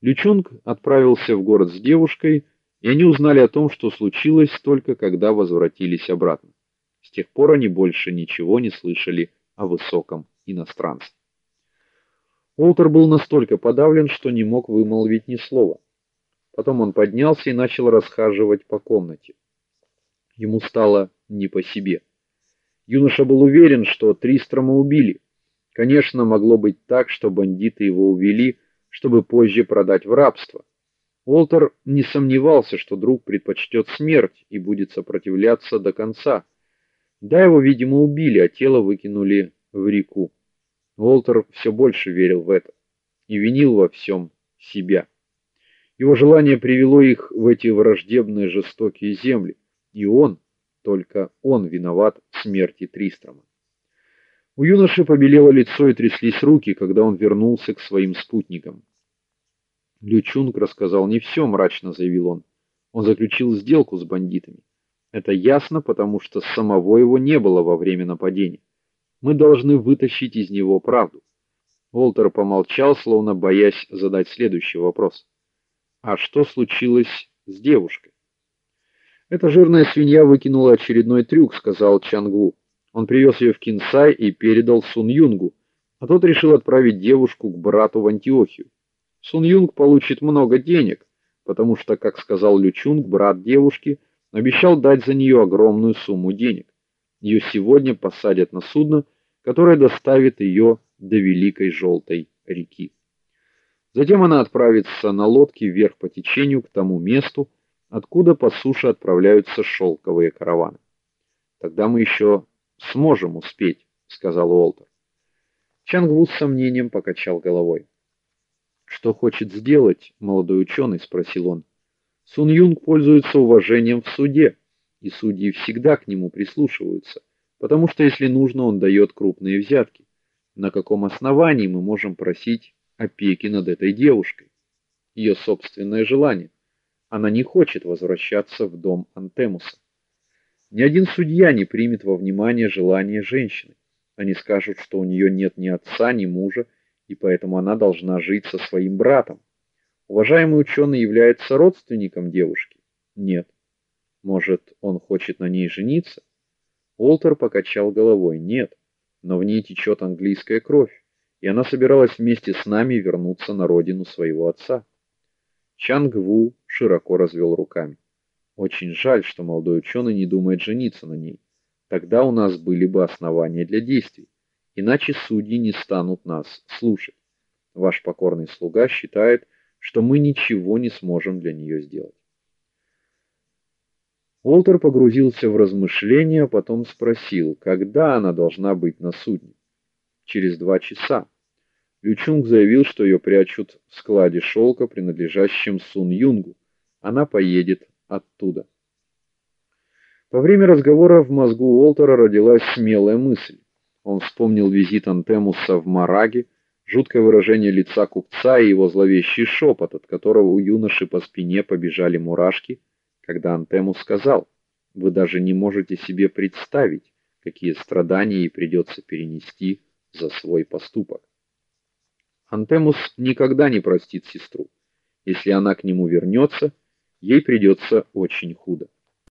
Лючунг отправился в город с девушкой, и они узнали о том, что случилось только когда возвратились обратно. С тех пор они больше ничего не слышали о высоком иностранце. Уолтер был настолько подавлен, что не мог вымолвить ни слова. Потом он поднялся и начал расхаживать по комнате. Ему стало не по себе. Юноша был уверен, что Тристрома убили. Конечно, могло быть так, что бандиты его увели, чтобы позже продать в рабство. Уолтер не сомневался, что друг предпочтет смерть и будет сопротивляться до конца. Да его, видимо, убили, а тело выкинули в реку. Уолтер все больше верил в это и винил во всем себя. Его желание привело их в эти враждебные жестокие земли, и он, только он виноват в смерти Тристрома. У юноши побелело лицо и тряслись руки, когда он вернулся к своим спутникам. Лючунг рассказал не все, мрачно заявил он. Он заключил сделку с бандитами. Это ясно, потому что самого его не было во время нападения. Мы должны вытащить из него правду. Волтер помолчал, словно боясь задать следующий вопрос. А что случилось с девушкой? Эта жирная свинья выкинула очередной трюк, сказал Чангу. Он привез ее в Кинсай и передал Сун Юнгу, а тот решил отправить девушку к брату в Антиохию. Сун Юнг получит много денег, потому что, как сказал Лючунг, брат девушки, обещал дать за нее огромную сумму денег. Ее сегодня посадят на судно, которое доставит ее до Великой Желтой реки. Затем она отправится на лодке вверх по течению к тому месту, откуда по суше отправляются шелковые караваны. Тогда мы еще сможем успеть, сказал Уолтер. Чангву с сомнением покачал головой. Что хочет сделать молодой ученый?» — спросил он. Сун Юнг пользуется уважением в суде, и судьи всегда к нему прислушиваются, потому что если нужно, он дает крупные взятки. На каком основании мы можем просить опеки над этой девушкой? Ее собственное желание. Она не хочет возвращаться в дом Антемуса. Ни один судья не примет во внимание желание женщины. Они скажут, что у нее нет ни отца, ни мужа, и поэтому она должна жить со своим братом. Уважаемый ученый является родственником девушки? Нет. Может, он хочет на ней жениться? Уолтер покачал головой. Нет, но в ней течет английская кровь, и она собиралась вместе с нами вернуться на родину своего отца. Чанг Ву широко развел руками. Очень жаль, что молодой ученый не думает жениться на ней. Тогда у нас были бы основания для действий иначе судьи не станут нас слушать. Ваш покорный слуга считает, что мы ничего не сможем для нее сделать. Уолтер погрузился в размышления, а потом спросил, когда она должна быть на судне. Через два часа. Лючунг заявил, что ее прячут в складе шелка, принадлежащем Сун Юнгу. Она поедет оттуда. Во время разговора в мозгу Уолтера родилась смелая мысль. Он вспомнил визит Антемуса в Мараге, жуткое выражение лица купца и его зловещий шепот, от которого у юноши по спине побежали мурашки, когда Антемус сказал: "Вы даже не можете себе представить, какие страдания ей придется перенести за свой поступок". Антемус никогда не простит сестру. Если она к нему вернется, ей придется очень худо.